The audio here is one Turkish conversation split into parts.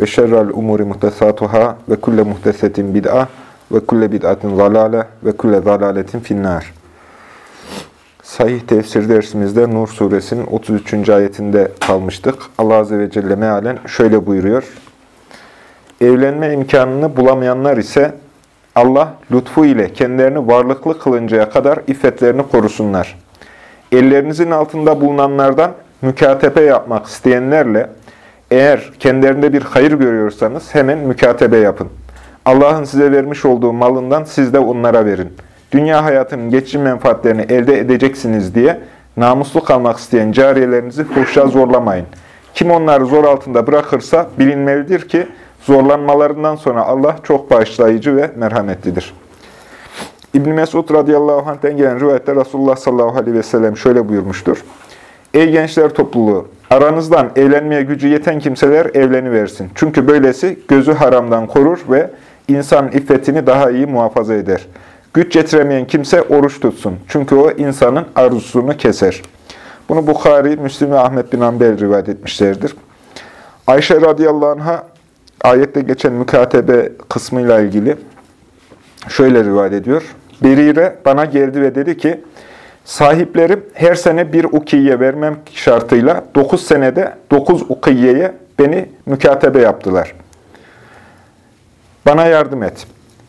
ve şerrel umuri muhtesatuhâ ve kulle muhtesetin bid'a ve kulle bid'atin zalâle ve kulle zalâletin finnâr. Sahih tefsir dersimizde Nur suresinin 33. ayetinde kalmıştık. Allah Azze ve Celle mealen şöyle buyuruyor. Evlenme imkanını bulamayanlar ise Allah lütfu ile kendilerini varlıklı kılıncaya kadar iffetlerini korusunlar. Ellerinizin altında bulunanlardan mükatepe yapmak isteyenlerle eğer kendilerinde bir hayır görüyorsanız hemen mükatebe yapın. Allah'ın size vermiş olduğu malından siz de onlara verin. Dünya hayatının geçici menfaatlerini elde edeceksiniz diye namuslu kalmak isteyen cariyelerinizi fuhşa zorlamayın. Kim onları zor altında bırakırsa bilinmelidir ki zorlanmalarından sonra Allah çok bağışlayıcı ve merhametlidir. İbn Mesud radıyallahu anh'ten gelen rivayette Resulullah sallallahu aleyhi ve sellem şöyle buyurmuştur. Ey gençler topluluğu! Aranızdan evlenmeye gücü yeten kimseler evleniversin. Çünkü böylesi gözü haramdan korur ve insan iffetini daha iyi muhafaza eder. Güç getiremeyen kimse oruç tutsun. Çünkü o insanın arzusunu keser. Bunu Bukhari, Müslim ve Ahmet bin Ambel rivayet etmişlerdir. Ayşe radıyallahu anh'a ayette geçen mükatebe kısmıyla ilgili şöyle rivayet ediyor. Berire bana geldi ve dedi ki, Sahiplerim her sene bir ukiye vermem şartıyla 9 senede 9 ukiyeye beni mükatebe yaptılar. Bana yardım et.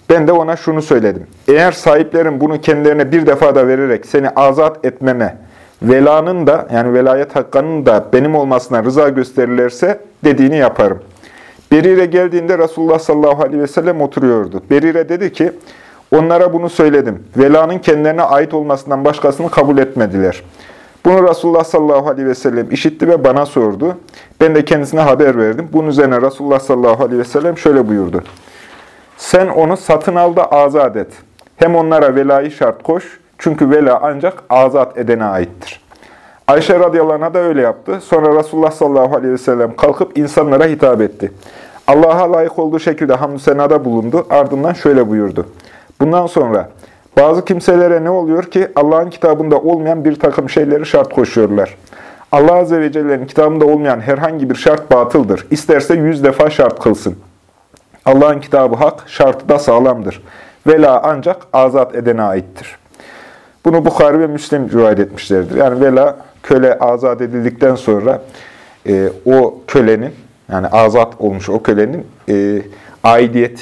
Ben de ona şunu söyledim. Eğer sahiplerim bunu kendilerine bir defa da vererek seni azat etmeme, velanın da yani velayet hakkının da benim olmasına rıza gösterirlerse dediğini yaparım. Berire geldiğinde Resulullah sallallahu aleyhi ve sellem oturuyordu. Berire dedi ki, Onlara bunu söyledim. Velanın kendilerine ait olmasından başkasını kabul etmediler. Bunu Resulullah sallallahu aleyhi ve sellem işitti ve bana sordu. Ben de kendisine haber verdim. Bunun üzerine Resulullah sallallahu aleyhi ve sellem şöyle buyurdu. Sen onu satın al da azat et. Hem onlara velayı şart koş. Çünkü vela ancak azat edene aittir. Ayşe radıyallahu da öyle yaptı. Sonra Resulullah sallallahu aleyhi ve sellem kalkıp insanlara hitap etti. Allah'a layık olduğu şekilde hamdü senada bulundu. Ardından şöyle buyurdu. Bundan sonra bazı kimselere ne oluyor ki Allah'ın kitabında olmayan bir takım şeyleri şart koşuyorlar. Allah Azze ve Celle'nin kitabında olmayan herhangi bir şart batıldır. İsterse yüz defa şart kılsın. Allah'ın kitabı hak, şartı da sağlamdır. Vela ancak azat edene aittir. Bunu Bukhari ve Müslim rivayet etmişlerdir. Yani vela köle azat edildikten sonra e, o kölenin, yani azat olmuş o kölenin e, aidiyet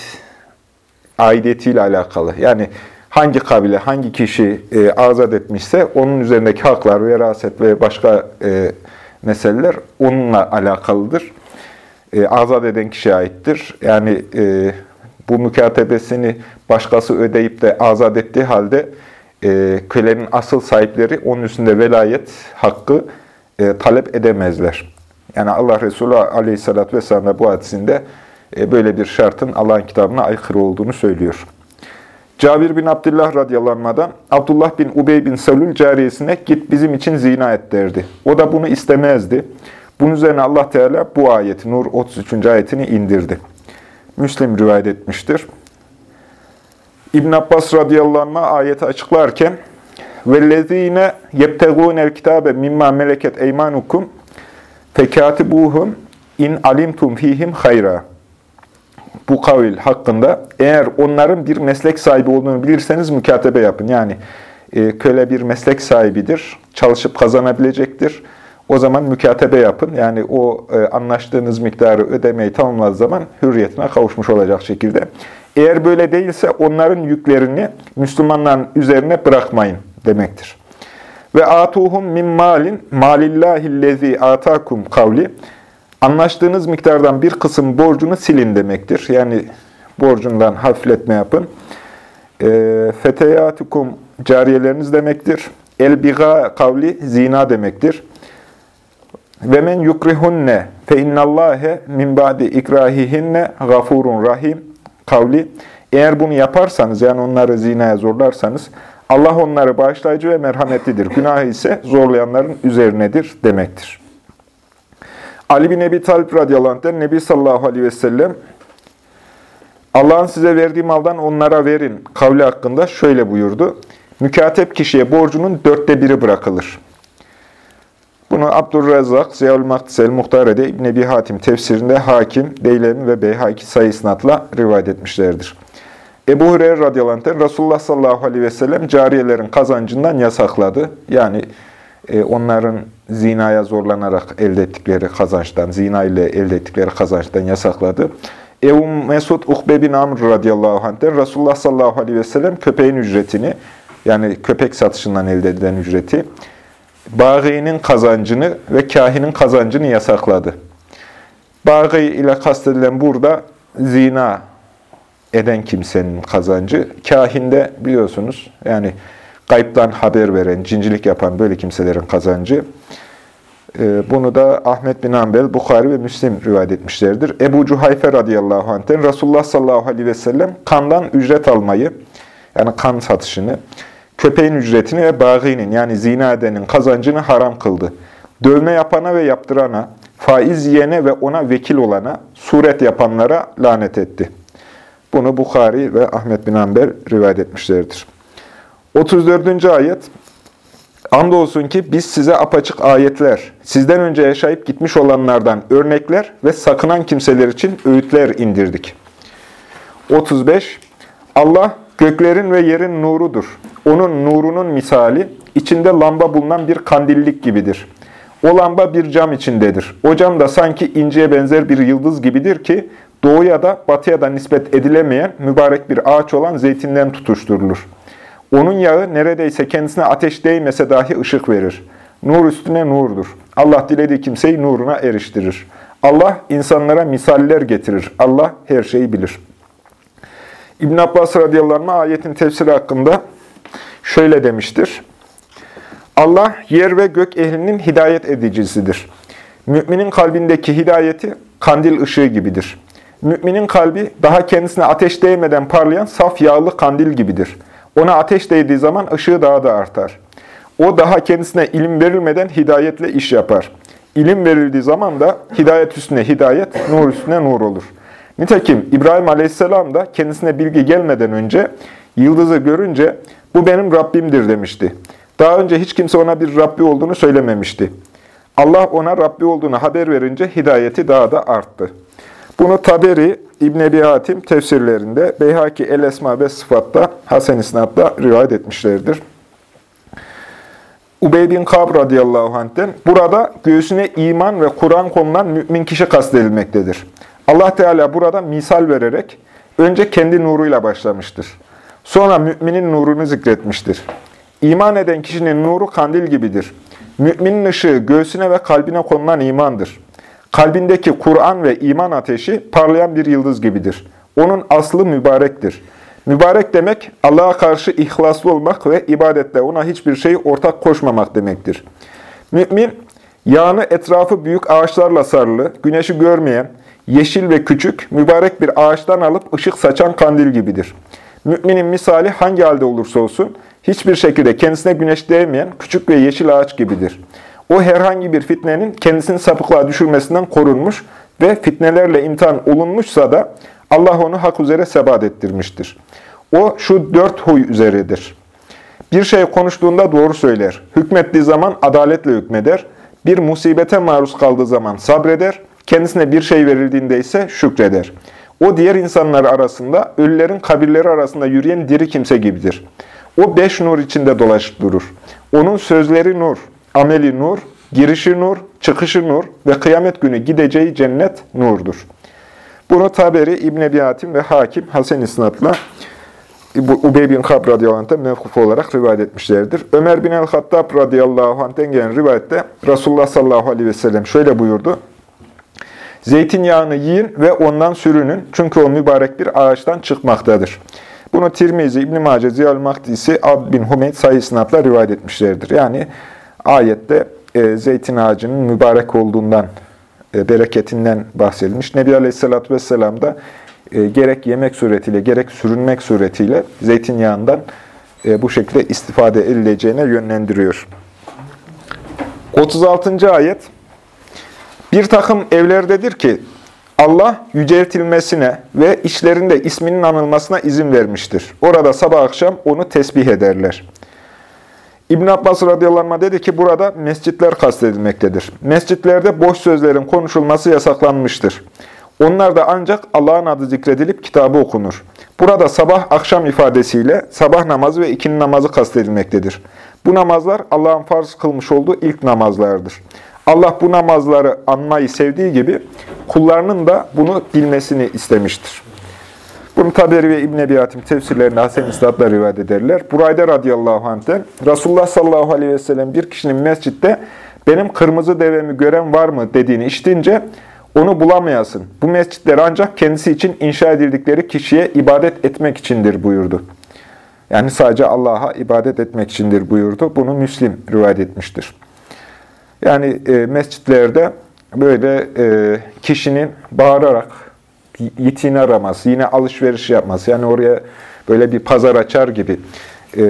aidiyetiyle alakalı. Yani hangi kabile, hangi kişi e, azat etmişse onun üzerindeki haklar, veraset ve başka e, meseleler onunla alakalıdır. E, azat eden kişiye aittir. Yani e, bu mükatebesini başkası ödeyip de azat ettiği halde e, kölenin asıl sahipleri onun üstünde velayet hakkı e, talep edemezler. Yani Allah Resulü aleyhissalatü vesselam da bu hadisinde e, böyle bir şartın Allah'ın kitabına aykırı olduğunu söylüyor. Cabir bin Abdullah radyalanmadan Abdullah bin Ubey bin Salül cariyesine git bizim için zina et derdi. O da bunu istemezdi. Bunun üzerine Allah Teala bu ayeti Nur 33. ayetini indirdi. Müslim rivayet etmiştir. İbn Abbas radıyallahu ayeti açıklarken vellezine yebtegunel kitabe mimma meleket eymanukum fekatibuhum in alimtum fihim hayra bu kavil hakkında eğer onların bir meslek sahibi olduğunu bilirseniz mükatebe yapın. Yani e, köle bir meslek sahibidir, çalışıp kazanabilecektir. O zaman mükatebe yapın. Yani o e, anlaştığınız miktarı ödemeyi tamamladığı zaman hürriyetine kavuşmuş olacak şekilde. Eğer böyle değilse onların yüklerini Müslümanların üzerine bırakmayın demektir. Ve atuhum min malin malillahillezi atakum kavli Anlaştığınız miktardan bir kısım borcunu silin demektir. Yani borcundan hafifletme yapın. E, feteyatukum cariyeleriniz demektir. El-biga kavli zina demektir. Ve men yukrihunne fe innallâhe min ba'di ikrahihinne gafurun rahim kavli. Eğer bunu yaparsanız yani onları zinaya zorlarsanız Allah onları bağışlayıcı ve merhametlidir. Günah ise zorlayanların üzerinedir demektir. Ali bin Ebi Talib radıyallahu Nebi sallallahu aleyhi ve sellem Allah'ın size verdiği maldan onlara verin kavli hakkında şöyle buyurdu. Mükatep kişiye borcunun dörtte biri bırakılır. Bunu Abdurrezzak, Ziyaül Maktisel, Muhtare'de İbn Ebi Hatim tefsirinde Hakim, Deylemi ve Beyhaki sayısınatla rivayet etmişlerdir. Ebu Hureyre radıyallahu anh, Resulullah sallallahu aleyhi ve sellem cariyelerin kazancından yasakladı. Yani e, onların zinaya zorlanarak elde ettikleri kazançtan, zina ile elde ettikleri kazançtan yasakladı. Ebu Mesud Ukbe bin Amr radıyallahu anh'ten Resulullah sallallahu aleyhi ve sellem köpeğin ücretini, yani köpek satışından elde edilen ücreti, bağinin kazancını ve kahinin kazancını yasakladı. Bağı ile kastedilen burada zina eden kimsenin kazancı. Kahinde biliyorsunuz yani kayıptan haber veren, cincilik yapan böyle kimselerin kazancı. Ee, bunu da Ahmet bin Hanbel, Bukhari ve Müslim rivayet etmişlerdir. Ebu Cuhayfe radıyallahu anh'ten Resulullah sallallahu aleyhi ve sellem kandan ücret almayı, yani kan satışını, köpeğin ücretini ve bağinin yani zina edenin kazancını haram kıldı. Dövme yapana ve yaptırana, faiz yiyene ve ona vekil olana, suret yapanlara lanet etti. Bunu Bukhari ve Ahmet bin Amber rivayet etmişlerdir. 34. ayet Andolsun ki biz size apaçık ayetler, sizden önce yaşayıp gitmiş olanlardan örnekler ve sakınan kimseler için öğütler indirdik. 35. Allah göklerin ve yerin nurudur. Onun nurunun misali, içinde lamba bulunan bir kandillik gibidir. O lamba bir cam içindedir. O cam da sanki inceye benzer bir yıldız gibidir ki, doğuya da batıya da nispet edilemeyen mübarek bir ağaç olan zeytinden tutuşturulur. Onun yağı neredeyse kendisine ateş değmese dahi ışık verir. Nur üstüne nurdur. Allah dilediği kimseyi nuruna eriştirir. Allah insanlara misaller getirir. Allah her şeyi bilir. İbn Abbas radıyallahu anh ayetin tefsiri hakkında şöyle demiştir. Allah yer ve gök ehlinin hidayet edicisidir. Müminin kalbindeki hidayeti kandil ışığı gibidir. Müminin kalbi daha kendisine ateş değmeden parlayan saf yağlı kandil gibidir. Ona ateş değdiği zaman ışığı daha da artar. O daha kendisine ilim verilmeden hidayetle iş yapar. İlim verildiği zaman da hidayet üstüne hidayet, nur üstüne nur olur. Nitekim İbrahim Aleyhisselam da kendisine bilgi gelmeden önce yıldızı görünce bu benim Rabbimdir demişti. Daha önce hiç kimse ona bir Rabbi olduğunu söylememişti. Allah ona Rabbi olduğunu haber verince hidayeti daha da arttı. Bunu Taberi, İbn Ebi Hatim tefsirlerinde, Beyhaki El Esma ve Sıfat'ta, Hasen İsnad'da rivayet etmişlerdir. Ubey bin Kab radıyallahu anh'ten burada göğsüne iman ve Kur'an konulan mümin kişi kastedilmektedir. Allah Teala burada misal vererek önce kendi nuruyla başlamıştır. Sonra müminin nurunu zikretmiştir. İman eden kişinin nuru kandil gibidir. Müminin ışığı göğsüne ve kalbine konulan imandır. Kalbindeki Kur'an ve iman ateşi parlayan bir yıldız gibidir. Onun aslı mübarektir. Mübarek demek Allah'a karşı ihlaslı olmak ve ibadette ona hiçbir şeyi ortak koşmamak demektir. Mümin, yağını etrafı büyük ağaçlarla sarılı, güneşi görmeyen, yeşil ve küçük, mübarek bir ağaçtan alıp ışık saçan kandil gibidir. Müminin misali hangi halde olursa olsun, hiçbir şekilde kendisine güneş değmeyen küçük ve yeşil ağaç gibidir. O herhangi bir fitnenin kendisini sapıklığa düşürmesinden korunmuş ve fitnelerle imtihan olunmuşsa da Allah onu hak üzere sebat ettirmiştir. O şu dört huy üzeredir. Bir şey konuştuğunda doğru söyler. Hükmettiği zaman adaletle hükmeder. Bir musibete maruz kaldığı zaman sabreder. Kendisine bir şey verildiğinde ise şükreder. O diğer insanlar arasında, ölülerin kabirleri arasında yürüyen diri kimse gibidir. O beş nur içinde dolaşıp durur. Onun sözleri nur, ameli nur, girişi nur, çıkışı nur ve kıyamet günü gideceği cennet nurdur. Bunu Taberi, İbn Ebi Hatim ve Hakim Hasan İsnad'la Ubey bin Kab radıyallahu mevkuf olarak rivayet etmişlerdir. Ömer bin el-Hattab radıyallahu anh'ten gelen rivayette Resulullah sallallahu aleyhi ve sellem şöyle buyurdu. Zeytinyağını yiyin ve ondan sürünün çünkü o mübarek bir ağaçtan çıkmaktadır. Bunu Tirmizi, İbn-i Mace, Ziyal Mahdisi, Ab bin Humeyd sayısınatla rivayet etmişlerdir. Yani ayette e, zeytin ağacının mübarek olduğundan e, bereketinden bahsedilmiş. Nebi Aleyhisselatü Vesselam da e, gerek yemek suretiyle, gerek sürünmek suretiyle zeytinyağından e, bu şekilde istifade edileceğine yönlendiriyor. 36. ayet Bir takım evlerdedir ki Allah yüceltilmesine ve işlerinde isminin anılmasına izin vermiştir. Orada sabah akşam onu tesbih ederler. İbn Abbas radıyallahu dedi ki burada mescitler kastedilmektedir. Mescitlerde boş sözlerin konuşulması yasaklanmıştır. Onlar da ancak Allah'ın adı zikredilip kitabı okunur. Burada sabah akşam ifadesiyle sabah namazı ve ikindi namazı kastedilmektedir. Bu namazlar Allah'ın farz kılmış olduğu ilk namazlardır. Allah bu namazları anmayı sevdiği gibi kullarının da bunu bilmesini istemiştir. Bunu Taberi ve İbn Ebi Hatim tefsirlerinde Hasen İslat'la rivayet ederler. Burayda radıyallahu anh'ten Resulullah sallallahu aleyhi ve sellem bir kişinin mescitte benim kırmızı devemi gören var mı dediğini işitince onu bulamayasın. Bu mescitler ancak kendisi için inşa edildikleri kişiye ibadet etmek içindir buyurdu. Yani sadece Allah'a ibadet etmek içindir buyurdu. Bunu Müslim rivayet etmiştir. Yani e, mescitlerde böyle e, kişinin bağırarak yitiğini araması, yine alışveriş yapması, yani oraya böyle bir pazar açar gibi e,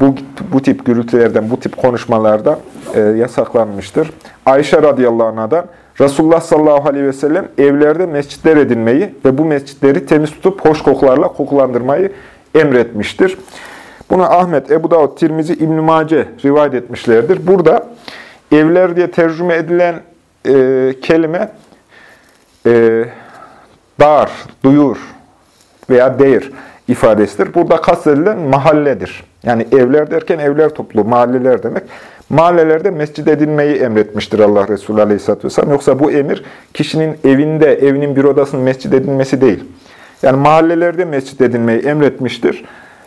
bu, bu tip gürültülerden, bu tip konuşmalardan e, yasaklanmıştır. Ayşe radıyallahu anh'dan Resulullah sallallahu aleyhi ve sellem evlerde mescitler edinmeyi ve bu mescitleri temiz tutup hoş kokularla kokulandırmayı emretmiştir. Bunu Ahmet, Ebu Davud, Tirmizi, İbn-i Mace rivayet etmişlerdir. Burada evler diye tercüme edilen e, kelime e, dar, duyur veya değir ifadesidir. Burada kastedilen mahalledir. Yani evler derken evler toplu, mahalleler demek. Mahallelerde mescid edinmeyi emretmiştir Allah Resulü Aleyhisselatü Vesselam. Yoksa bu emir kişinin evinde, evinin bir odasının mescid edinmesi değil. Yani mahallelerde mescid edinmeyi emretmiştir.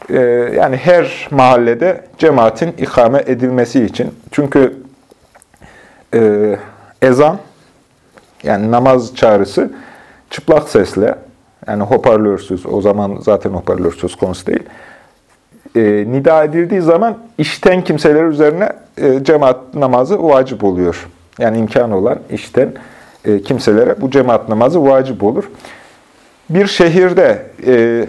Ee, yani her mahallede cemaatin ikame edilmesi için. Çünkü e, ezan, yani namaz çağrısı çıplak sesle, yani hoparlörsüz, o zaman zaten hoparlörsüz konusu değil, e, nida edildiği zaman işten kimseler üzerine e, cemaat namazı vacip oluyor. Yani imkanı olan işten e, kimselere bu cemaat namazı vacip olur. Bir şehirde e,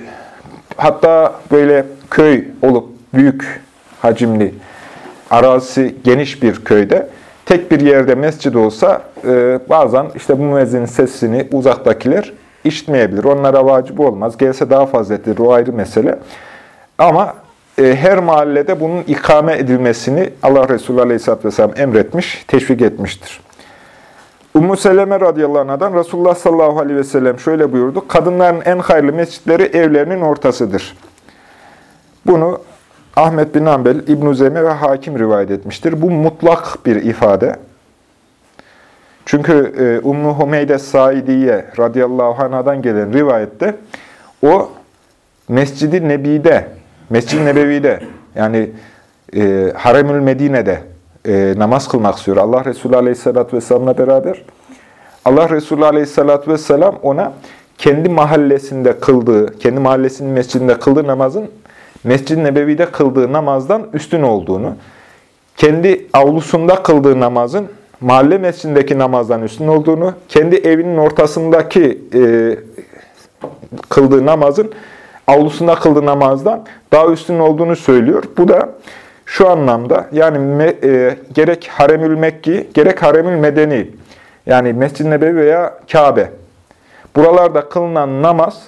hatta böyle köy olup büyük hacimli, arazisi geniş bir köyde tek bir yerde mescid olsa e, bazen işte bu müezzinin sesini uzaktakiler işitmeyebilir. Onlara vacip olmaz. Gelse daha fazla edilir. O ayrı mesele. Ama e, her mahallede bunun ikame edilmesini Allah Resulü Aleyhisselatü Vesselam emretmiş, teşvik etmiştir. Ummu Seleme radıyallahu anh'dan Resulullah sallallahu aleyhi ve sellem şöyle buyurdu. Kadınların en hayırlı mescitleri evlerinin ortasıdır. Bunu Ahmet bin Ambel, İbn-i Zeme ve Hakim rivayet etmiştir. Bu mutlak bir ifade. Çünkü e, Ummu Humeyde Saidiye radıyallahu anh'dan gelen rivayette o Mescid-i Nebi'de, Mescid-i Nebevi'de yani e, Haremül Medine'de e, namaz kılmak istiyor. Allah Resulü Aleyhisselatü Vesselam'la beraber. Allah Resulü Aleyhisselatü Vesselam ona kendi mahallesinde kıldığı, kendi mahallesinin mescidinde kıldığı namazın Mescid-i Nebevi'de kıldığı namazdan üstün olduğunu, kendi avlusunda kıldığı namazın mahalle mescidindeki namazdan üstün olduğunu, kendi evinin ortasındaki e, kıldığı namazın avlusunda kıldığı namazdan daha üstün olduğunu söylüyor. Bu da şu anlamda yani me, e, gerek Haremül Mekki, gerek Haremül Medeni yani Mescid-i Nebevi veya Kabe. Buralarda kılınan namaz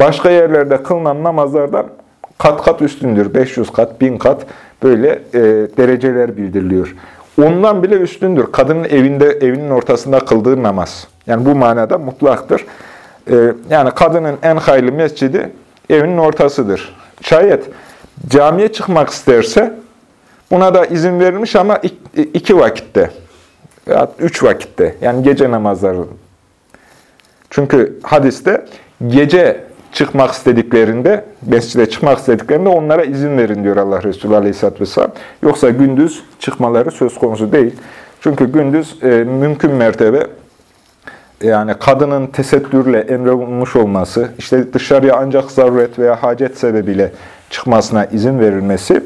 başka yerlerde kılınan namazlardan kat kat üstündür. 500 kat, 1000 kat böyle e, dereceler bildiriliyor. Ondan bile üstündür. Kadının evinde evinin ortasında kıldığı namaz. Yani bu manada mutlaktır. E, yani kadının en hayırlı mescidi evinin ortasıdır. Şayet camiye çıkmak isterse buna da izin verilmiş ama iki vakitte veya üç vakitte yani gece namazları. Çünkü hadiste gece çıkmak istediklerinde, mescide çıkmak istediklerinde onlara izin verin diyor Allah Resulü Aleyhisselatü Vesselam. Yoksa gündüz çıkmaları söz konusu değil. Çünkü gündüz e, mümkün mertebe yani kadının tesettürle emrolunmuş olması, işte dışarıya ancak zaruret veya hacet sebebiyle çıkmasına izin verilmesi.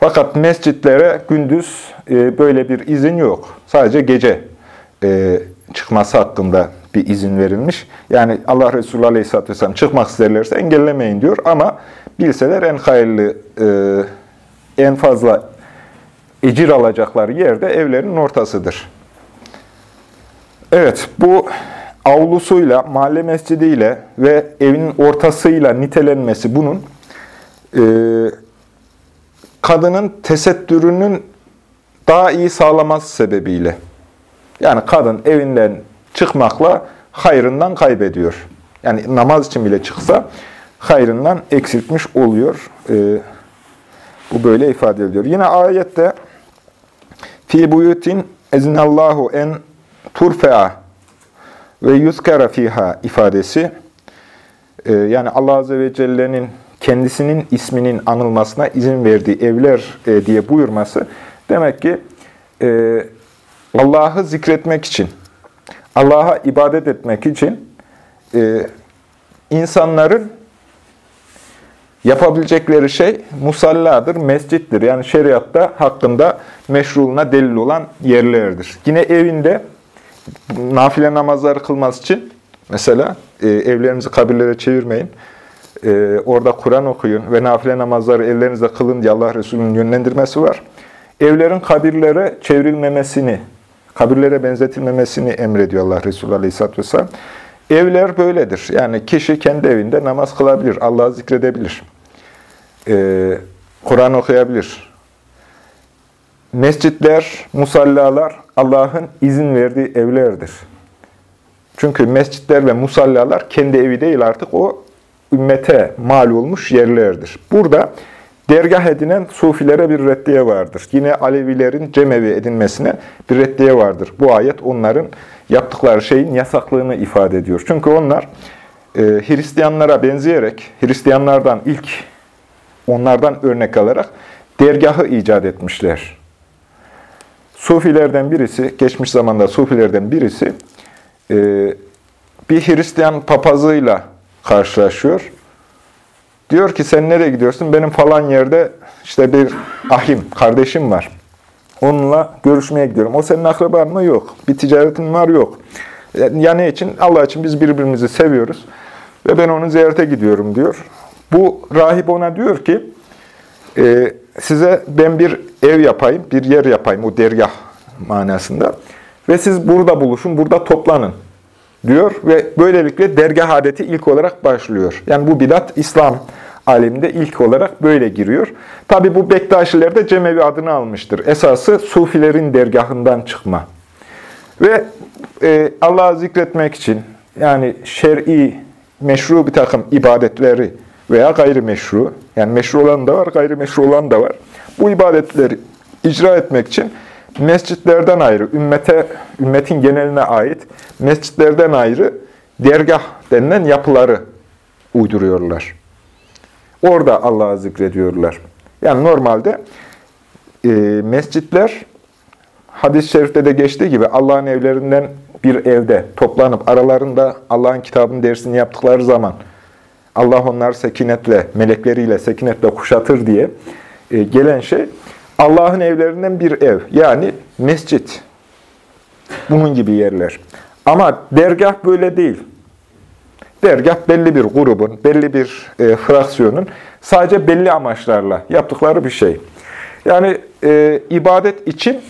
Fakat mescitlere gündüz e, böyle bir izin yok. Sadece gece e, çıkması hakkında bir izin verilmiş. Yani Allah Resulü Aleyhisselatü Vesselam çıkmak isterlerse engellemeyin diyor ama bilseler en hayırlı, e, en fazla ecir alacakları yerde evlerinin ortasıdır. Evet, bu avlusuyla, mahalle mescidiyle ve evinin ortasıyla nitelenmesi bunun e, kadının tesettürünün daha iyi sağlaması sebebiyle. Yani kadın evinden çıkmakla hayrından kaybediyor. Yani namaz için bile çıksa hayrından eksiltmiş oluyor. E, bu böyle ifade ediliyor. Yine ayette fi buyutin ezinallahu en turfea ve yuzkara fiha ifadesi e, yani Allah Azze ve Celle'nin kendisinin isminin anılmasına izin verdiği evler e, diye buyurması demek ki e, Allah'ı zikretmek için, Allah'a ibadet etmek için insanların yapabilecekleri şey musalladır, mescittir. Yani şeriatta hakkında meşruluğuna delil olan yerlerdir. Yine evinde nafile namazları kılması için mesela e, evlerinizi kabirlere çevirmeyin. E, orada Kur'an okuyun ve nafile namazları evlerinizde kılın diye Allah Resulü'nün yönlendirmesi var. Evlerin kabirlere çevrilmemesini, kabirlere benzetilmemesini emrediyor Allah Resulü Aleyhisselatü Vesselam. Evler böyledir. Yani kişi kendi evinde namaz kılabilir, Allah'ı zikredebilir. Ee, Kur'an okuyabilir. Mescitler, musallalar Allah'ın izin verdiği evlerdir. Çünkü mescitler ve musallalar kendi evi değil artık o ümmete mal olmuş yerlerdir. Burada dergah edinen sufilere bir reddiye vardır. Yine Alevilerin cemevi edinmesine bir reddiye vardır. Bu ayet onların yaptıkları şeyin yasaklığını ifade ediyor. Çünkü onlar e, Hristiyanlara benzeyerek, Hristiyanlardan ilk onlardan örnek alarak dergahı icat etmişler. Sufilerden birisi, geçmiş zamanda Sufilerden birisi e, bir Hristiyan papazıyla karşılaşıyor. Diyor ki sen nereye gidiyorsun? Benim falan yerde işte bir ahim, kardeşim var. Onunla görüşmeye gidiyorum. O senin akraban mı? Yok. Bir ticaretin var? Yok. Ya ne için? Allah için biz birbirimizi seviyoruz. Ve ben onu ziyarete gidiyorum diyor. Bu rahip ona diyor ki, e, size ben bir ev yapayım, bir yer yapayım o dergah manasında. Ve siz burada buluşun, burada toplanın diyor ve böylelikle dergah adeti ilk olarak başlıyor. Yani bu bidat İslam aleminde ilk olarak böyle giriyor. Tabi bu Bektaşiler de Cemevi adını almıştır. Esası Sufilerin dergahından çıkma. Ve e, Allah'ı zikretmek için yani şer'i, meşru bir takım ibadetleri veya gayrimeşru, yani meşru olan da var, gayrimeşru olan da var. Bu ibadetleri icra etmek için mescitlerden ayrı, ümmete, ümmetin geneline ait mescitlerden ayrı dergah denilen yapıları uyduruyorlar. Orada Allah'ı zikrediyorlar. Yani normalde e, mescitler hadis-i şerifte de geçtiği gibi Allah'ın evlerinden bir evde toplanıp aralarında Allah'ın kitabının dersini yaptıkları zaman Allah onları sekinetle, melekleriyle sekinetle kuşatır diye e, gelen şey Allah'ın evlerinden bir ev. Yani mescit. Bunun gibi yerler. Ama dergah böyle değil. Dergah belli bir grubun, belli bir e, fraksiyonun sadece belli amaçlarla yaptıkları bir şey. Yani e, ibadet için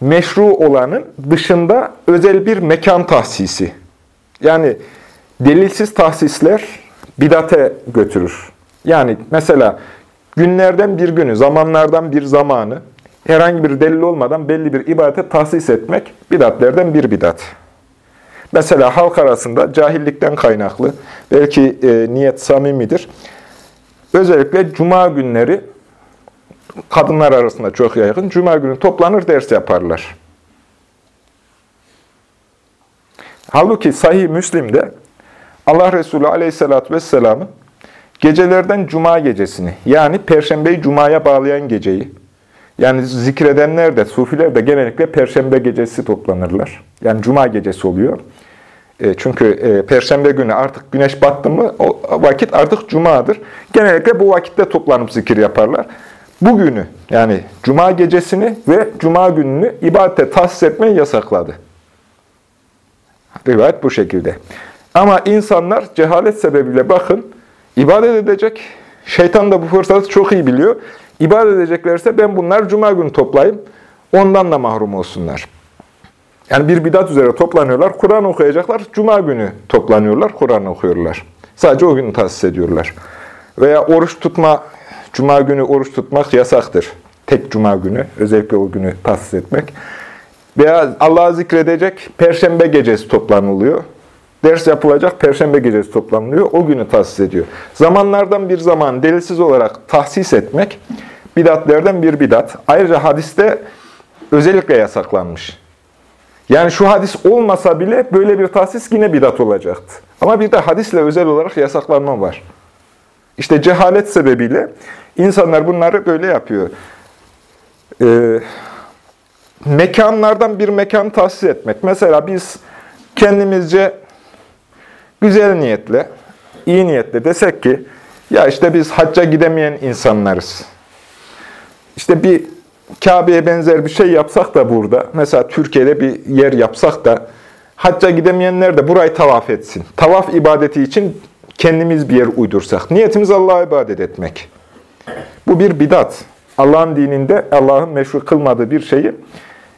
meşru olanın dışında özel bir mekan tahsisi. Yani delilsiz tahsisler bidate götürür. Yani mesela günlerden bir günü, zamanlardan bir zamanı herhangi bir delil olmadan belli bir ibadete tahsis etmek bidatlerden bir bidat. Mesela halk arasında cahillikten kaynaklı, belki e, niyet samimidir. Özellikle cuma günleri kadınlar arasında çok yaygın. Cuma günü toplanır ders yaparlar. Halbuki Sahih Müslim'de Allah Resulü Aleyhisselatü Vesselam'ın gecelerden cuma gecesini yani perşembeyi cumaya bağlayan geceyi yani zikredenler de, sufiler de genellikle perşembe gecesi toplanırlar. Yani cuma gecesi oluyor. E, çünkü e, perşembe günü artık güneş battı mı o vakit artık cumadır. Genellikle bu vakitte toplanıp zikir yaparlar. Bugünü yani cuma gecesini ve cuma gününü ibadete tahsis etmeyi yasakladı. Rivayet bu şekilde. Ama insanlar cehalet sebebiyle bakın, ibadet edecek. Şeytan da bu fırsatı çok iyi biliyor. İbadet edeceklerse ben bunlar cuma günü toplayayım. Ondan da mahrum olsunlar. Yani bir bidat üzere toplanıyorlar. Kur'an okuyacaklar. Cuma günü toplanıyorlar. Kur'an okuyorlar. Sadece o günü tahsis ediyorlar. Veya oruç tutma, cuma günü oruç tutmak yasaktır. Tek cuma günü, özellikle o günü tahsis etmek. Veya Allah'ı zikredecek, perşembe gecesi toplanılıyor. Ders yapılacak, perşembe gecesi toplanılıyor. O günü tahsis ediyor. Zamanlardan bir zaman delilsiz olarak tahsis etmek, bidatlerden bir bidat. Ayrıca hadiste özellikle yasaklanmış. Yani şu hadis olmasa bile böyle bir tahsis yine bidat olacaktı. Ama bir de hadisle özel olarak yasaklanma var. İşte cehalet sebebiyle insanlar bunları böyle yapıyor. Ee, mekanlardan bir mekan tahsis etmek. Mesela biz kendimizce güzel niyetle, iyi niyetle desek ki, ya işte biz hacca gidemeyen insanlarız. İşte bir Kabe'ye benzer bir şey yapsak da burada, mesela Türkiye'de bir yer yapsak da, hacca gidemeyenler de burayı tavaf etsin. Tavaf ibadeti için kendimiz bir yer uydursak. Niyetimiz Allah'a ibadet etmek. Bu bir bidat. Allah'ın dininde Allah'ın meşru kılmadığı bir şeyi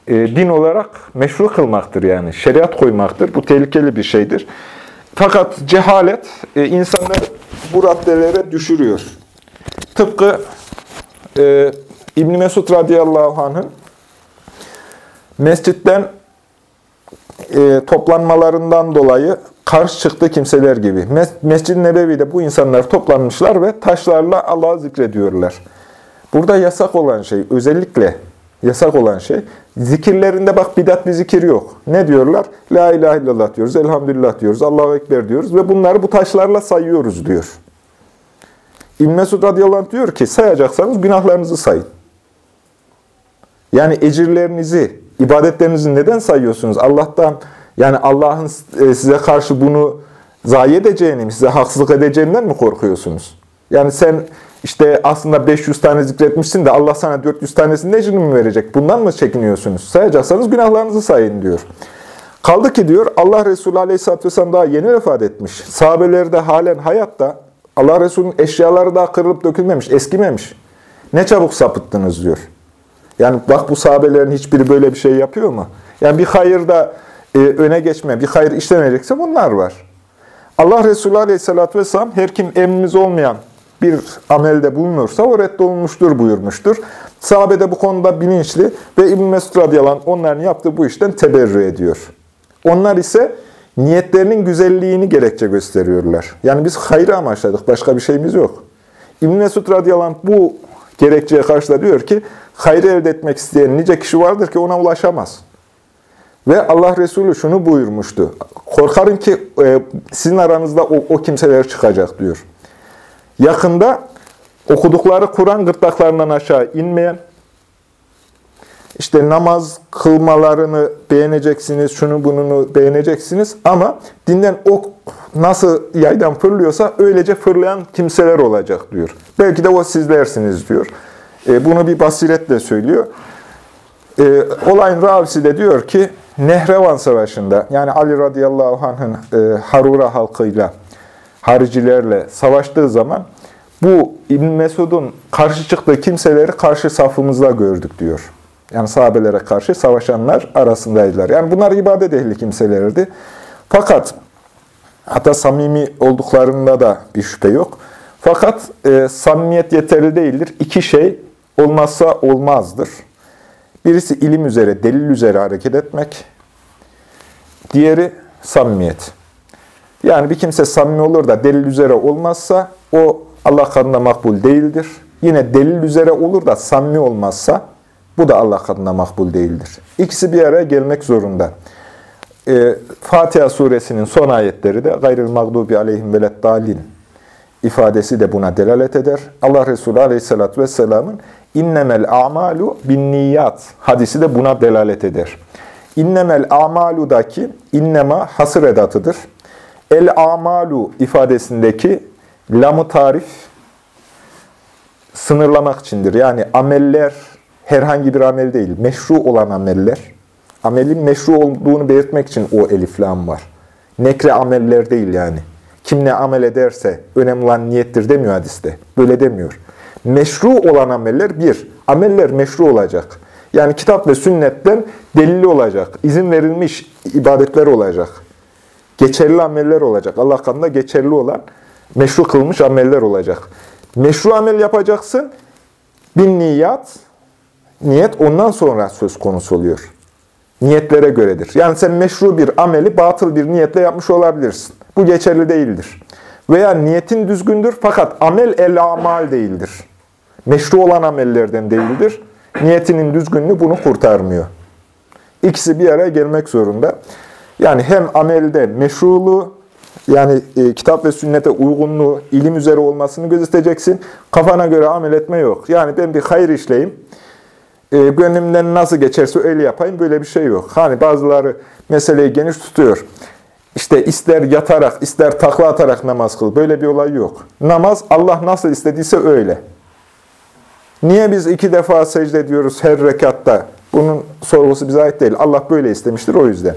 e, din olarak meşru kılmaktır yani. Şeriat koymaktır. Bu tehlikeli bir şeydir. Fakat cehalet e, insanları bu raddelere düşürüyor. Tıpkı e, İbn Mesud radıyallahu anh'ın mescitten e, toplanmalarından dolayı karşı çıktı kimseler gibi. Mes Mescid-i Nebevi'de bu insanlar toplanmışlar ve taşlarla Allah'ı zikrediyorlar. Burada yasak olan şey, özellikle yasak olan şey, zikirlerinde bak bidat bir zikir yok. Ne diyorlar? La ilahe illallah diyoruz, elhamdülillah diyoruz, Allahu Ekber diyoruz ve bunları bu taşlarla sayıyoruz diyor. İbn Mesud radıyallahu anh diyor ki, sayacaksanız günahlarınızı sayın. Yani ecirlerinizi, ibadetlerinizi neden sayıyorsunuz? Allah'tan, yani Allah'ın e, size karşı bunu zayi edeceğini, size haksızlık edeceğinden mi korkuyorsunuz? Yani sen işte aslında 500 tane zikretmişsin de Allah sana 400 tanesinin ecrini mi verecek? Bundan mı çekiniyorsunuz? Sayacaksanız günahlarınızı sayın diyor. Kaldı ki diyor Allah Resulü Aleyhisselatü Vesselam daha yeni vefat etmiş. Sahabeleri de halen hayatta. Allah Resulü'nün eşyaları daha kırılıp dökülmemiş, eskimemiş. Ne çabuk sapıttınız diyor. Yani bak bu sahabelerin hiçbiri böyle bir şey yapıyor mu? Yani bir hayırda e, öne geçme, bir hayır işlenecekse bunlar var. Allah Resulü Aleyhisselatü Vesselam her kim emrimiz olmayan bir amelde bulunursa o reddolunmuştur buyurmuştur. Sahabe de bu konuda bilinçli ve İbn Mesud radıyallahu onların yaptığı bu işten teberrü ediyor. Onlar ise niyetlerinin güzelliğini gerekçe gösteriyorlar. Yani biz hayrı amaçladık, başka bir şeyimiz yok. İbn Mesud radıyallahu bu gerekçeye karşı da diyor ki, hayrı elde etmek isteyen nice kişi vardır ki ona ulaşamaz. Ve Allah Resulü şunu buyurmuştu. Korkarım ki e, sizin aranızda o, o kimseler çıkacak diyor. Yakında okudukları Kur'an gırtlaklarından aşağı inmeyen, işte namaz kılmalarını beğeneceksiniz, şunu bununu beğeneceksiniz ama dinden ok nasıl yaydan fırlıyorsa öylece fırlayan kimseler olacak diyor. Belki de o sizlersiniz diyor. E, bunu bir basiretle söylüyor. E, olayın ravisi de diyor ki Nehrevan Savaşı'nda yani Ali radıyallahu anh'ın e, Harura halkıyla haricilerle savaştığı zaman bu İbn Mesud'un karşı çıktığı kimseleri karşı safımızda gördük diyor. Yani sahabelere karşı savaşanlar arasındaydılar. Yani bunlar ibadet ehli kimselerdi. Fakat hatta samimi olduklarında da bir şüphe yok. Fakat e, samimiyet yeterli değildir. İki şey olmazsa olmazdır. Birisi ilim üzere, delil üzere hareket etmek. Diğeri samimiyet. Yani bir kimse samimi olur da delil üzere olmazsa o Allah katında makbul değildir. Yine delil üzere olur da samimi olmazsa bu da Allah katında makbul değildir. İkisi bir araya gelmek zorunda. Ee, Fatiha suresinin son ayetleri de gayril mağdubi aleyhim velet dalin ifadesi de buna delalet eder. Allah Resulü aleyhissalatü vesselamın innemel a'malu bin niyat hadisi de buna delalet eder. İnnemel a'maludaki innema hasır edatıdır. El amalu ifadesindeki lamı tarif sınırlamak içindir. Yani ameller herhangi bir amel değil, meşru olan ameller. Amelin meşru olduğunu belirtmek için o elif lam var. Nekre ameller değil yani. Kim ne amel ederse önemli olan niyettir demiyor hadiste. Böyle demiyor. Meşru olan ameller bir. Ameller meşru olacak. Yani kitap ve sünnetten delili olacak. izin verilmiş ibadetler olacak. Geçerli ameller olacak. Allah katında geçerli olan, meşru kılmış ameller olacak. Meşru amel yapacaksın. Bir niyat, niyet ondan sonra söz konusu oluyor. Niyetlere göredir. Yani sen meşru bir ameli batıl bir niyetle yapmış olabilirsin. Bu geçerli değildir. Veya niyetin düzgündür fakat amel el amal değildir. Meşru olan amellerden değildir. Niyetinin düzgünlüğü bunu kurtarmıyor. İkisi bir araya gelmek zorunda. Yani hem amelde meşruluğu, yani e, kitap ve sünnete uygunluğu, ilim üzere olmasını gözeteceksin. Kafana göre amel etme yok. Yani ben bir hayır işleyeyim, e, gönlümden nasıl geçerse öyle yapayım, böyle bir şey yok. Hani bazıları meseleyi geniş tutuyor. İşte ister yatarak, ister takla atarak namaz kıl. Böyle bir olay yok. Namaz Allah nasıl istediyse öyle. Niye biz iki defa secde ediyoruz her rekatta? Bunun sorgusu bize ait değil. Allah böyle istemiştir o yüzden.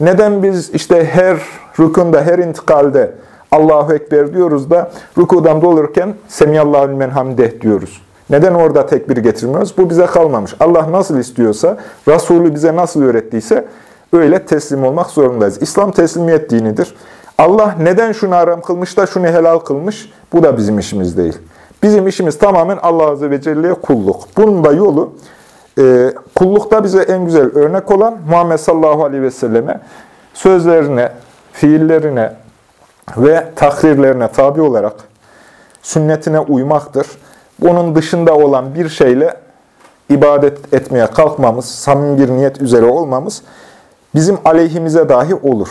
Neden biz işte her rükunda, her intikalde Allahu Ekber diyoruz da rükudan dolurken Semiyallahu limen hamdeh diyoruz. Neden orada tekbir getirmiyoruz? Bu bize kalmamış. Allah nasıl istiyorsa, Resulü bize nasıl öğrettiyse öyle teslim olmak zorundayız. İslam teslimiyet dinidir. Allah neden şunu haram kılmış da şunu helal kılmış? Bu da bizim işimiz değil. Bizim işimiz tamamen Allah Azze ve Celle'ye kulluk. Bunun da yolu e, kullukta bize en güzel örnek olan Muhammed sallallahu aleyhi ve selleme sözlerine, fiillerine ve takrirlerine tabi olarak sünnetine uymaktır. Bunun dışında olan bir şeyle ibadet etmeye kalkmamız, samimi bir niyet üzere olmamız bizim aleyhimize dahi olur.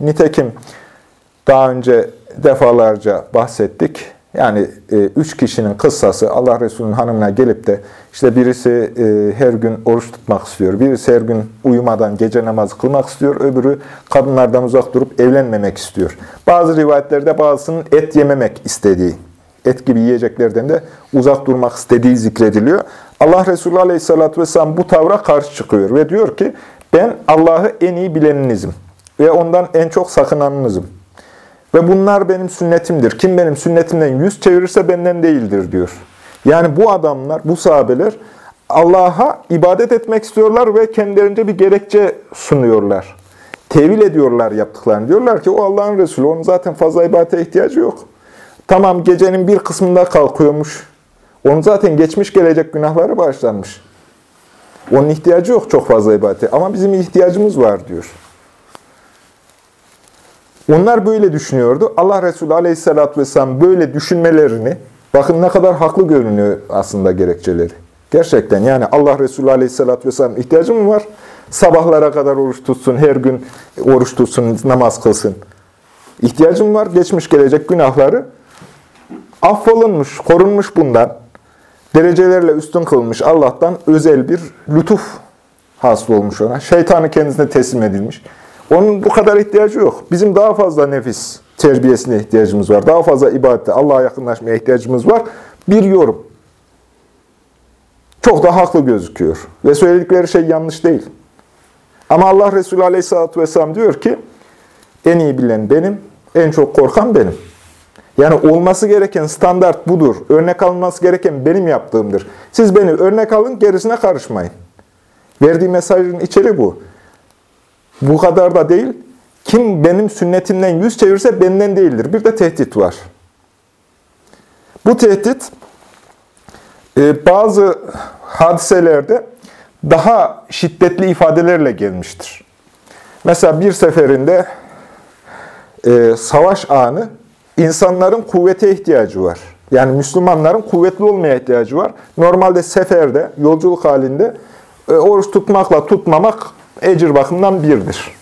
Nitekim daha önce defalarca bahsettik. Yani e, üç kişinin kıssası Allah Resulü'nün hanımına gelip de işte birisi e, her gün oruç tutmak istiyor, birisi her gün uyumadan gece namazı kılmak istiyor, öbürü kadınlardan uzak durup evlenmemek istiyor. Bazı rivayetlerde bazısının et yememek istediği, et gibi yiyeceklerden de uzak durmak istediği zikrediliyor. Allah Resulü Aleyhisselatü Vesselam bu tavra karşı çıkıyor ve diyor ki ben Allah'ı en iyi bileninizim ve ondan en çok sakınanınızım. Ve bunlar benim sünnetimdir. Kim benim sünnetimden yüz çevirirse benden değildir diyor. Yani bu adamlar, bu sahabeler Allah'a ibadet etmek istiyorlar ve kendilerince bir gerekçe sunuyorlar. Tevil ediyorlar yaptıklarını. Diyorlar ki o Allah'ın Resulü, onun zaten fazla ibadete ihtiyacı yok. Tamam gecenin bir kısmında kalkıyormuş. Onun zaten geçmiş gelecek günahları bağışlanmış. Onun ihtiyacı yok çok fazla ibadete ama bizim ihtiyacımız var diyor. Onlar böyle düşünüyordu. Allah Resulü Aleyhisselatü vesselam böyle düşünmelerini, bakın ne kadar haklı görünüyor aslında gerekçeleri. Gerçekten yani Allah Resulü Aleyhisselatü vesselam ihtiyacı mı var? Sabahlara kadar oruç tutsun, her gün oruç tutsun, namaz kılsın. İhtiyacım var, geçmiş gelecek günahları affolunmuş, korunmuş bundan. Derecelerle üstün kılmış Allah'tan özel bir lütuf hasıl olmuş ona. Şeytanı kendisine teslim edilmiş. Onun bu kadar ihtiyacı yok. Bizim daha fazla nefis terbiyesine ihtiyacımız var. Daha fazla ibadete, Allah'a yakınlaşmaya ihtiyacımız var. Bir yorum. Çok da haklı gözüküyor. Ve söyledikleri şey yanlış değil. Ama Allah Resulü Aleyhisselatü Vesselam diyor ki, en iyi bilen benim, en çok korkan benim. Yani olması gereken standart budur. Örnek alınması gereken benim yaptığımdır. Siz beni örnek alın, gerisine karışmayın. Verdiği mesajın içeri bu. Bu kadar da değil. Kim benim sünnetimden yüz çevirse benden değildir. Bir de tehdit var. Bu tehdit e, bazı hadiselerde daha şiddetli ifadelerle gelmiştir. Mesela bir seferinde e, savaş anı insanların kuvvete ihtiyacı var. Yani Müslümanların kuvvetli olmaya ihtiyacı var. Normalde seferde, yolculuk halinde e, oruç tutmakla tutmamak ecir bakımından birdir.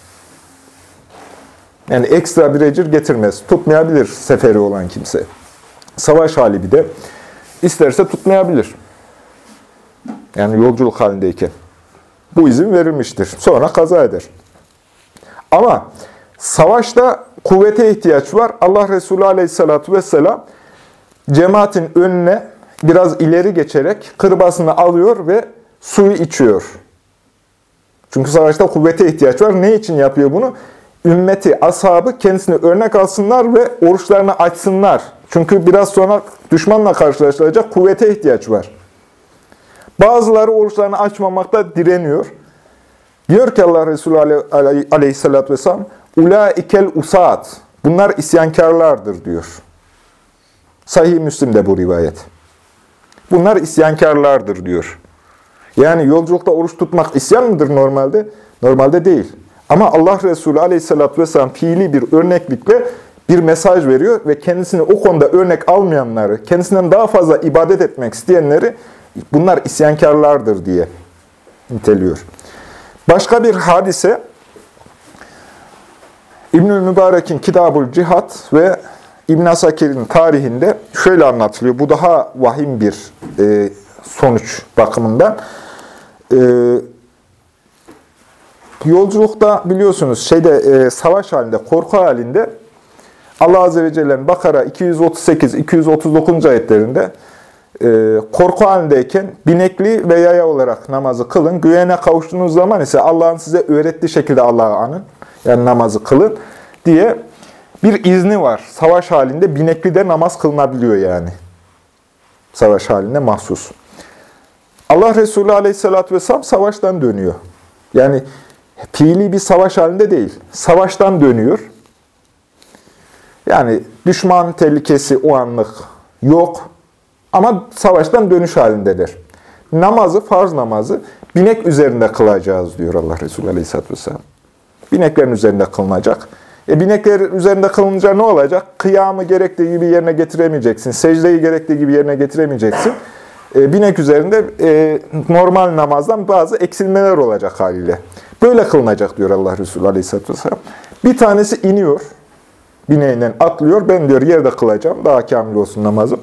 Yani ekstra bir ecir getirmez. Tutmayabilir seferi olan kimse. Savaş hali bir de isterse tutmayabilir. Yani yolculuk halindeyken. Bu izin verilmiştir. Sonra kaza eder. Ama savaşta kuvvete ihtiyaç var. Allah Resulü Aleyhisselatü Vesselam cemaatin önüne biraz ileri geçerek kırbasını alıyor ve suyu içiyor. Çünkü savaşta kuvvete ihtiyaç var. Ne için yapıyor bunu? ümmeti, ashabı kendisine örnek alsınlar ve oruçlarını açsınlar. Çünkü biraz sonra düşmanla karşılaşılacak kuvvete ihtiyaç var. Bazıları oruçlarını açmamakta direniyor. Diyor ki Allah Resulü aley, aleyhissalatü vesselam, Ulaikel usat. Bunlar isyankarlardır diyor. Sahih Müslim'de bu rivayet. Bunlar isyankarlardır diyor. Yani yolculukta oruç tutmak isyan mıdır normalde? Normalde değil. Ama Allah Resulü aleyhissalatü vesselam fiili bir örneklikle bir mesaj veriyor ve kendisini o konuda örnek almayanları, kendisinden daha fazla ibadet etmek isteyenleri bunlar isyankarlardır diye niteliyor. Başka bir hadise İbnül Mübarek'in Kitabul Cihat ve İbn Asakir'in tarihinde şöyle anlatılıyor. Bu daha vahim bir e, sonuç bakımından. E, yolculukta biliyorsunuz şeyde e, savaş halinde, korku halinde Allah Azze ve Celle'nin Bakara 238-239. ayetlerinde e, korku halindeyken binekli ve yaya olarak namazı kılın. Güvene kavuştuğunuz zaman ise Allah'ın size öğrettiği şekilde Allah'ı anın. Yani namazı kılın diye bir izni var. Savaş halinde binekli de namaz kılınabiliyor yani. Savaş halinde mahsus. Allah Resulü Aleyhisselatü Vesselam savaştan dönüyor. Yani fiili bir savaş halinde değil. Savaştan dönüyor. Yani düşman tehlikesi o anlık yok. Ama savaştan dönüş halindedir. Namazı, farz namazı binek üzerinde kılacağız diyor Allah Resulü Aleyhisselatü Vesselam. Bineklerin üzerinde kılınacak. E binekler üzerinde kılınca ne olacak? Kıyamı gerektiği gibi yerine getiremeyeceksin. Secdeyi gerektiği gibi yerine getiremeyeceksin. E, binek üzerinde e, normal namazdan bazı eksilmeler olacak haliyle. Böyle kılınacak diyor Allah Resulü Aleyhisselatü Vesselam. Bir tanesi iniyor. Bineğinden atlıyor. Ben diyor yerde kılacağım. Daha kamil olsun namazım.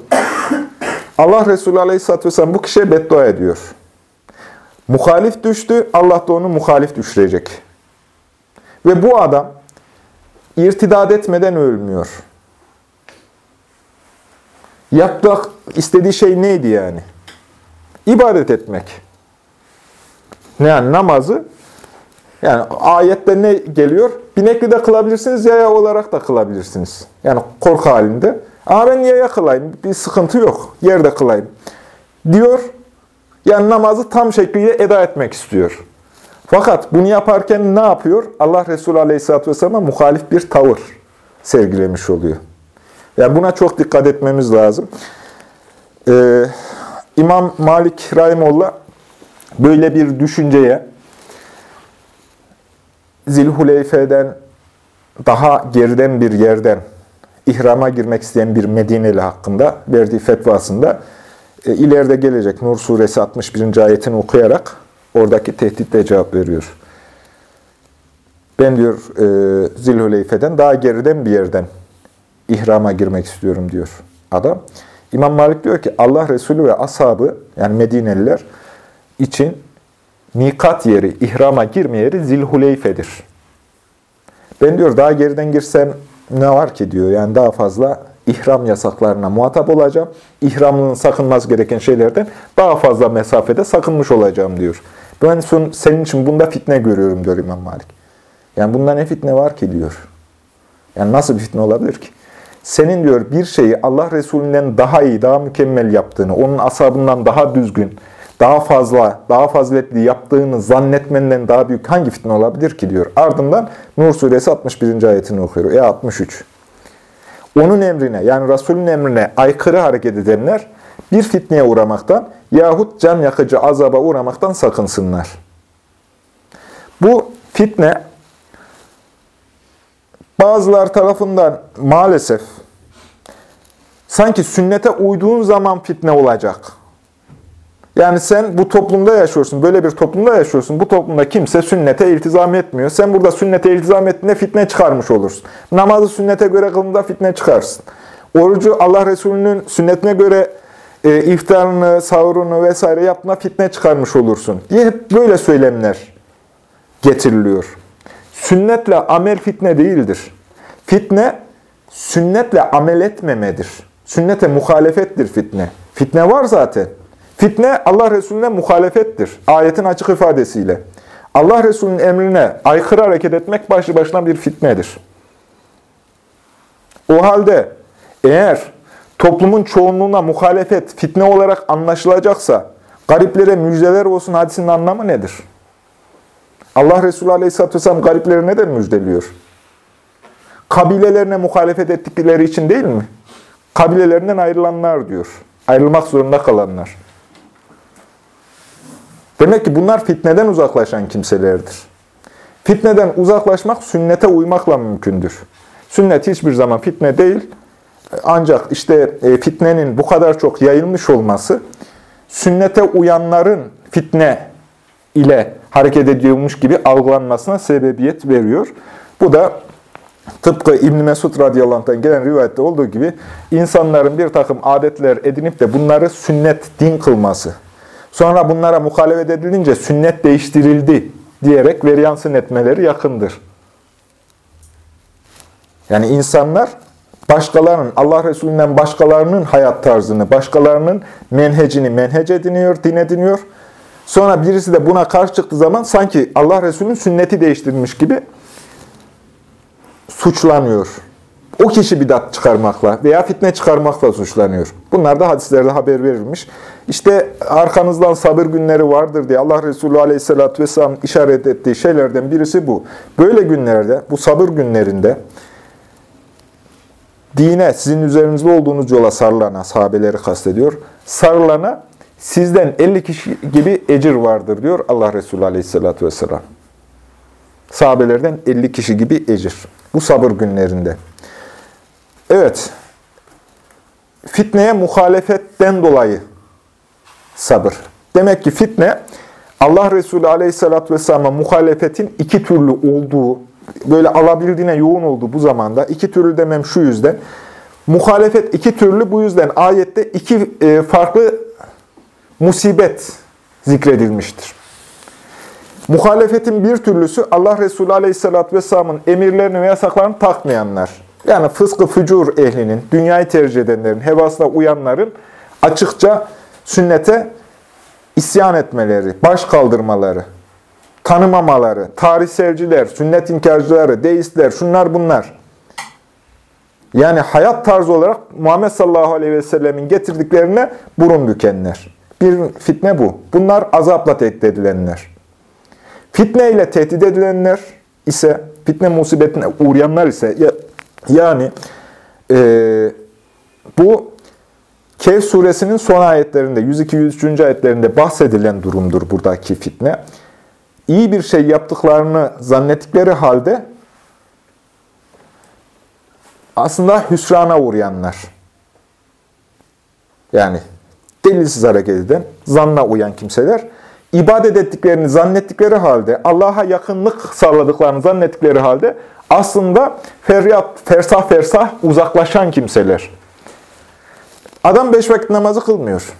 Allah Resulü Aleyhisselatü Vesselam bu kişiye beddua ediyor. Muhalif düştü. Allah da onu muhalif düşürecek. Ve bu adam irtidat etmeden ölmüyor. Yaptığı istediği şey neydi yani? İbadet etmek. Yani namazı, yani ayette ne geliyor? Binekli de kılabilirsiniz, yaya olarak da kılabilirsiniz. Yani korku halinde. Ama ben yaya kılayım, bir sıkıntı yok, yerde kılayım. Diyor, yani namazı tam şekliyle eda etmek istiyor. Fakat bunu yaparken ne yapıyor? Allah Resulü Aleyhisselatü Vesselam'a muhalif bir tavır sergilemiş oluyor. Yani buna çok dikkat etmemiz lazım. Ee, İmam Malik Rahimullah böyle bir düşünceye Zilhuleyfe'den daha geriden bir yerden ihrama girmek isteyen bir Medineli hakkında verdiği fetvasında e, ileride gelecek Nur suresi 61. ayetini okuyarak oradaki tehditle cevap veriyor. Ben diyor e, Zilhuleyfe'den daha geriden bir yerden ihrama girmek istiyorum diyor adam. İmam Malik diyor ki Allah Resulü ve ashabı yani Medineliler için mikat yeri, ihrama girme yeri Zilhuleyfe'dir. Ben diyor daha geriden girsem ne var ki diyor. Yani daha fazla ihram yasaklarına muhatap olacağım. İhramının sakınmaz gereken şeylerden daha fazla mesafede sakınmış olacağım diyor. Ben son, senin için bunda fitne görüyorum diyor İmam Malik. Yani bunda ne fitne var ki diyor. Yani nasıl bir fitne olabilir ki? Senin diyor bir şeyi Allah Resulü'nden daha iyi, daha mükemmel yaptığını, onun asabından daha düzgün, daha fazla, daha faziletli yaptığını zannetmenden daha büyük hangi fitne olabilir ki diyor. Ardından Nur suresi 61. ayetini okuyor. E 63. Onun emrine yani Resulün emrine aykırı hareket edenler bir fitneye uğramaktan yahut can yakıcı azaba uğramaktan sakınsınlar. Bu fitne bazılar tarafından maalesef sanki sünnete uyduğun zaman fitne olacak. Yani sen bu toplumda yaşıyorsun, böyle bir toplumda yaşıyorsun. Bu toplumda kimse sünnete iltizam etmiyor. Sen burada sünnete iltizam ettiğinde fitne çıkarmış olursun. Namazı sünnete göre kılında fitne çıkarsın. Orucu Allah Resulü'nün sünnetine göre e, iftarını, sahurunu vesaire yapma fitne çıkarmış olursun diye hep böyle söylemler getiriliyor. Sünnetle amel fitne değildir. Fitne, sünnetle amel etmemedir. Sünnete muhalefettir fitne. Fitne var zaten. Fitne Allah Resulüne muhalefettir. Ayetin açık ifadesiyle. Allah Resulü'nün emrine aykırı hareket etmek başlı başına bir fitnedir. O halde eğer toplumun çoğunluğuna muhalefet fitne olarak anlaşılacaksa, gariplere müjdeler olsun hadisinin anlamı nedir? Allah Resulü Aleyhisselatü Vesselam garipleri neden müjdeliyor? Kabilelerine muhalefet ettikleri için değil mi? Kabilelerinden ayrılanlar diyor. Ayrılmak zorunda kalanlar. Demek ki bunlar fitneden uzaklaşan kimselerdir. Fitneden uzaklaşmak sünnete uymakla mümkündür. Sünnet hiçbir zaman fitne değil. Ancak işte e, fitnenin bu kadar çok yayılmış olması, sünnete uyanların fitne ile hareket ediyormuş gibi algılanmasına sebebiyet veriyor. Bu da tıpkı İbn Mesud radıyallahu gelen rivayette olduğu gibi insanların bir takım adetler edinip de bunları sünnet din kılması. Sonra bunlara muhalefet edilince sünnet değiştirildi diyerek veryansın etmeleri yakındır. Yani insanlar başkalarının, Allah Resulü'nden başkalarının hayat tarzını, başkalarının menhecini menhec ediniyor, din ediniyor. Sonra birisi de buna karşı çıktığı zaman sanki Allah Resulü'nün sünneti değiştirmiş gibi suçlanıyor. O kişi bidat çıkarmakla veya fitne çıkarmakla suçlanıyor. Bunlar da hadislerde haber verilmiş. İşte arkanızdan sabır günleri vardır diye Allah Resulü Aleyhisselatü Vesselam işaret ettiği şeylerden birisi bu. Böyle günlerde, bu sabır günlerinde dine, sizin üzerinizde olduğunuz yola sarılana, sahabeleri kastediyor, sarılana sizden 50 kişi gibi ecir vardır diyor Allah Resulü Aleyhisselatü Vesselam. Sahabelerden 50 kişi gibi ecir. Bu sabır günlerinde. Evet, fitneye muhalefetten dolayı sabır. Demek ki fitne, Allah Resulü Aleyhisselatü Vesselam'a muhalefetin iki türlü olduğu, böyle alabildiğine yoğun olduğu bu zamanda, iki türlü demem şu yüzden, muhalefet iki türlü bu yüzden ayette iki e, farklı musibet zikredilmiştir. Muhalefetin bir türlüsü Allah Resulü Aleyhisselatü Vesselam'ın emirlerini ve yasaklarını takmayanlar. Yani fıskı fücur ehlinin, dünyayı tercih edenlerin, hevasına uyanların açıkça sünnete isyan etmeleri, baş kaldırmaları, tanımamaları, tarihselciler, sünnet inkarcıları, deistler, şunlar bunlar. Yani hayat tarzı olarak Muhammed sallallahu aleyhi ve sellemin getirdiklerine burun bükenler. Bir fitne bu. Bunlar azapla tehdit edilenler. Fitne ile tehdit edilenler ise, fitne musibetine uğrayanlar ise, yani e, bu Kehf suresinin son ayetlerinde, 102-103. ayetlerinde bahsedilen durumdur buradaki fitne. İyi bir şey yaptıklarını zannettikleri halde aslında hüsrana uğrayanlar. Yani delilsiz hareket eden, zanna uyan kimseler, ibadet ettiklerini zannettikleri halde, Allah'a yakınlık sağladıklarını zannettikleri halde aslında feryat, fersah fersah uzaklaşan kimseler. Adam beş vakit namazı kılmıyor.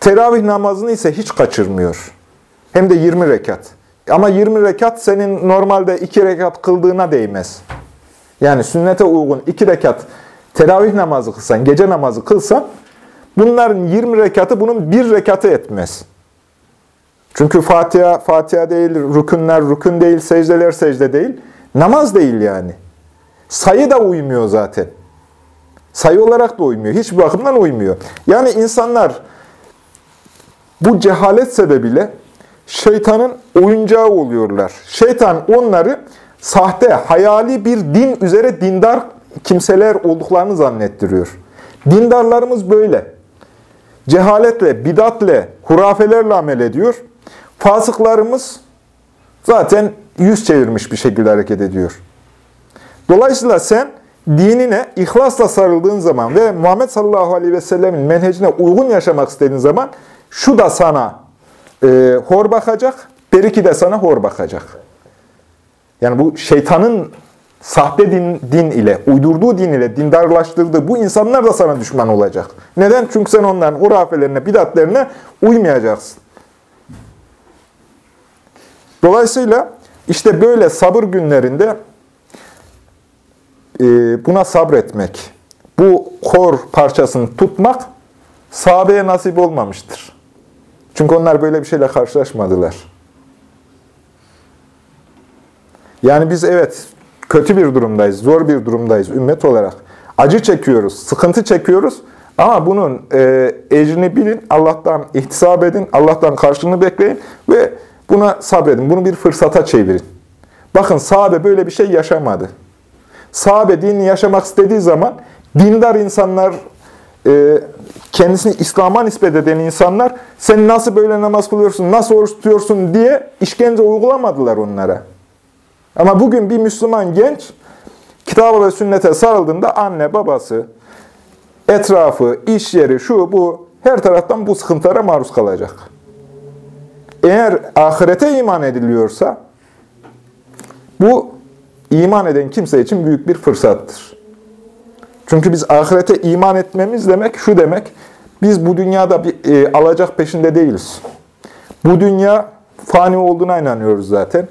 Teravih namazını ise hiç kaçırmıyor. Hem de 20 rekat. Ama 20 rekat senin normalde 2 rekat kıldığına değmez. Yani sünnete uygun 2 rekat teravih namazı kılsan, gece namazı kılsan bunların 20 rekatı bunun 1 rekatı etmez. Çünkü Fatiha, Fatiha değil, rükünler, rükün değil, secdeler, secde değil. Namaz değil yani. Sayı da uymuyor zaten. Sayı olarak da uymuyor. Hiçbir bakımdan uymuyor. Yani insanlar bu cehalet sebebiyle şeytanın oyuncağı oluyorlar. Şeytan onları sahte, hayali bir din üzere dindar kimseler olduklarını zannettiriyor. Dindarlarımız böyle. Cehaletle, bidatle, hurafelerle amel ediyor. Fasıklarımız zaten yüz çevirmiş bir şekilde hareket ediyor. Dolayısıyla sen dinine ihlasla sarıldığın zaman ve Muhammed sallallahu aleyhi ve sellemin menhecine uygun yaşamak istediğin zaman şu da sana e, hor bakacak, beriki de sana hor bakacak. Yani bu şeytanın sahte din, din ile, uydurduğu din ile dindarlaştırdığı bu insanlar da sana düşman olacak. Neden? Çünkü sen onların hurafelerine, bidatlerine uymayacaksın. Dolayısıyla işte böyle sabır günlerinde e, buna sabretmek, bu kor parçasını tutmak sahabeye nasip olmamıştır. Çünkü onlar böyle bir şeyle karşılaşmadılar. Yani biz evet kötü bir durumdayız, zor bir durumdayız ümmet olarak. Acı çekiyoruz, sıkıntı çekiyoruz. Ama bunun e, ecrini bilin, Allah'tan ihtisap edin, Allah'tan karşılığını bekleyin ve buna sabredin. Bunu bir fırsata çevirin. Bakın sahabe böyle bir şey yaşamadı. Sahabe dinini yaşamak istediği zaman dindar insanlar, e, kendisini İslam'a nispet eden insanlar sen nasıl böyle namaz kılıyorsun, nasıl oruç tutuyorsun diye işkence uygulamadılar onlara. Ama bugün bir Müslüman genç kitaba ve sünnete sarıldığında anne, babası, etrafı, iş yeri, şu bu her taraftan bu sıkıntılara maruz kalacak. Eğer ahirete iman ediliyorsa bu iman eden kimse için büyük bir fırsattır. Çünkü biz ahirete iman etmemiz demek şu demek, biz bu dünyada bir e, alacak peşinde değiliz. Bu dünya fani olduğuna inanıyoruz zaten.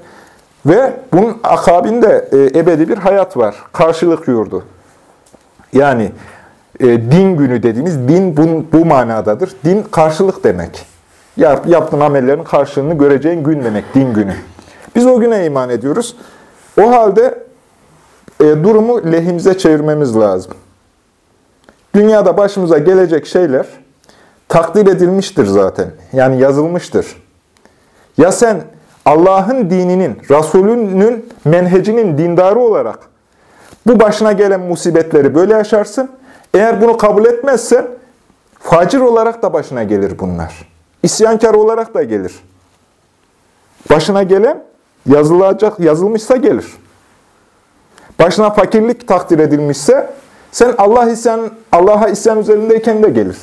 Ve bunun akabinde e, ebedi bir hayat var. Karşılık yurdu. Yani e, din günü dediğimiz din bu, bu manadadır. Din karşılık demek. Yap, yaptığın amellerin karşılığını göreceğin gün demek din günü. Biz o güne iman ediyoruz. O halde e, durumu lehimize çevirmemiz lazım. Dünyada başımıza gelecek şeyler takdir edilmiştir zaten. Yani yazılmıştır. Ya sen Allah'ın dininin, Resulünün menhecinin dindarı olarak bu başına gelen musibetleri böyle yaşarsın. Eğer bunu kabul etmezsen facir olarak da başına gelir bunlar. İsyankar olarak da gelir. Başına gelen yazılacak, yazılmışsa gelir. Başına fakirlik takdir edilmişse sen Allah isyan, Allah'a isyan üzerindeyken de gelir.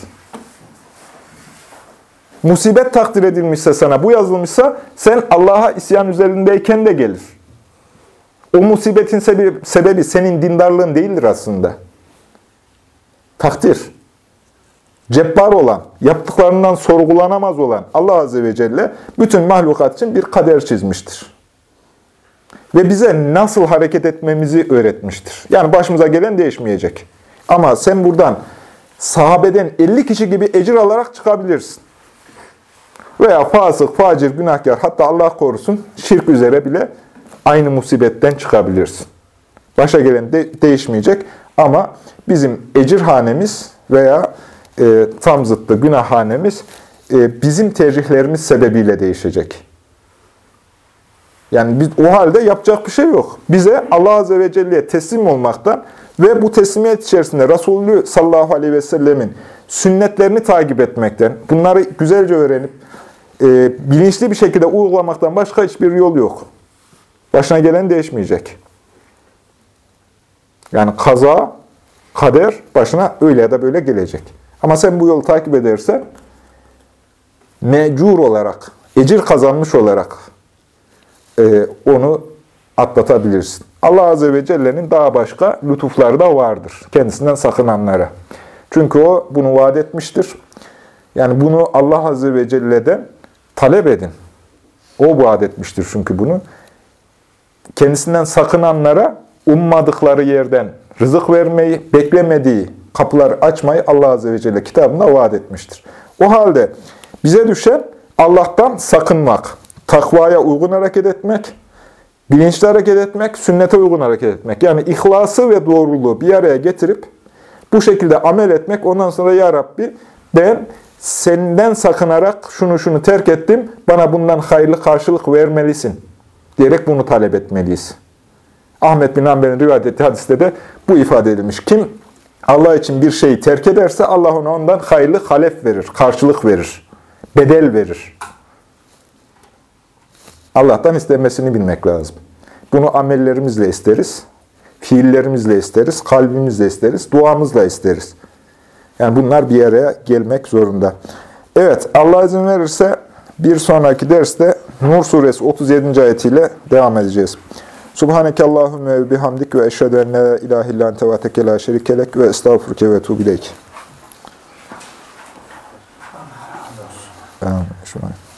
Musibet takdir edilmişse sana, bu yazılmışsa sen Allah'a isyan üzerindeyken de gelir. O musibetin sebebi, sebebi senin dindarlığın değildir aslında. Takdir. Cebbar olan, yaptıklarından sorgulanamaz olan Allah Azze ve Celle bütün mahlukat için bir kader çizmiştir. Ve bize nasıl hareket etmemizi öğretmiştir. Yani başımıza gelen değişmeyecek. Ama sen buradan sahabeden 50 kişi gibi ecir alarak çıkabilirsin. Veya fasık, facir, günahkar hatta Allah korusun şirk üzere bile aynı musibetten çıkabilirsin. Başa gelen de değişmeyecek ama bizim ecirhanemiz veya e, tam zıttı günahhanemiz e, bizim tercihlerimiz sebebiyle değişecek. Yani biz o halde yapacak bir şey yok. Bize Allah Azze ve Celle'ye teslim olmaktan ve bu teslimiyet içerisinde Resulü sallallahu aleyhi ve sellemin sünnetlerini takip etmekten, bunları güzelce öğrenip e, bilinçli bir şekilde uygulamaktan başka hiçbir yol yok. Başına gelen değişmeyecek. Yani kaza, kader başına öyle ya da böyle gelecek. Ama sen bu yolu takip edersen mecur olarak, ecir kazanmış olarak e, onu atlatabilirsin. Allah Azze ve Celle'nin daha başka lütufları da vardır. Kendisinden sakınanlara. Çünkü o bunu vaat etmiştir. Yani bunu Allah Azze ve Celle'den talep edin. O vaat etmiştir çünkü bunu. Kendisinden sakınanlara ummadıkları yerden rızık vermeyi, beklemediği kapıları açmayı Allah Azze ve Celle kitabında vaat etmiştir. O halde bize düşen Allah'tan sakınmak, takvaya uygun hareket etmek, bilinçli hareket etmek, sünnete uygun hareket etmek. Yani ihlası ve doğruluğu bir araya getirip bu şekilde amel etmek. Ondan sonra Ya Rabbi ben senden sakınarak şunu şunu terk ettim, bana bundan hayırlı karşılık vermelisin diyerek bunu talep etmeliyiz. Ahmet bin Hanbel'in rivayet ettiği hadiste de bu ifade edilmiş. Kim Allah için bir şeyi terk ederse Allah ona ondan hayırlı halef verir, karşılık verir, bedel verir. Allah'tan istemesini bilmek lazım. Bunu amellerimizle isteriz, fiillerimizle isteriz, kalbimizle isteriz, duamızla isteriz. Yani bunlar bir araya gelmek zorunda. Evet, Allah izin verirse bir sonraki derste Nur suresi 37. ayetiyle devam edeceğiz. Subhaneke Allahümme ve bihamdik ve eşhedü en la ilahe illa ente ve tekela şerikelek ve estağfurke ve tuğbileyk. Amin.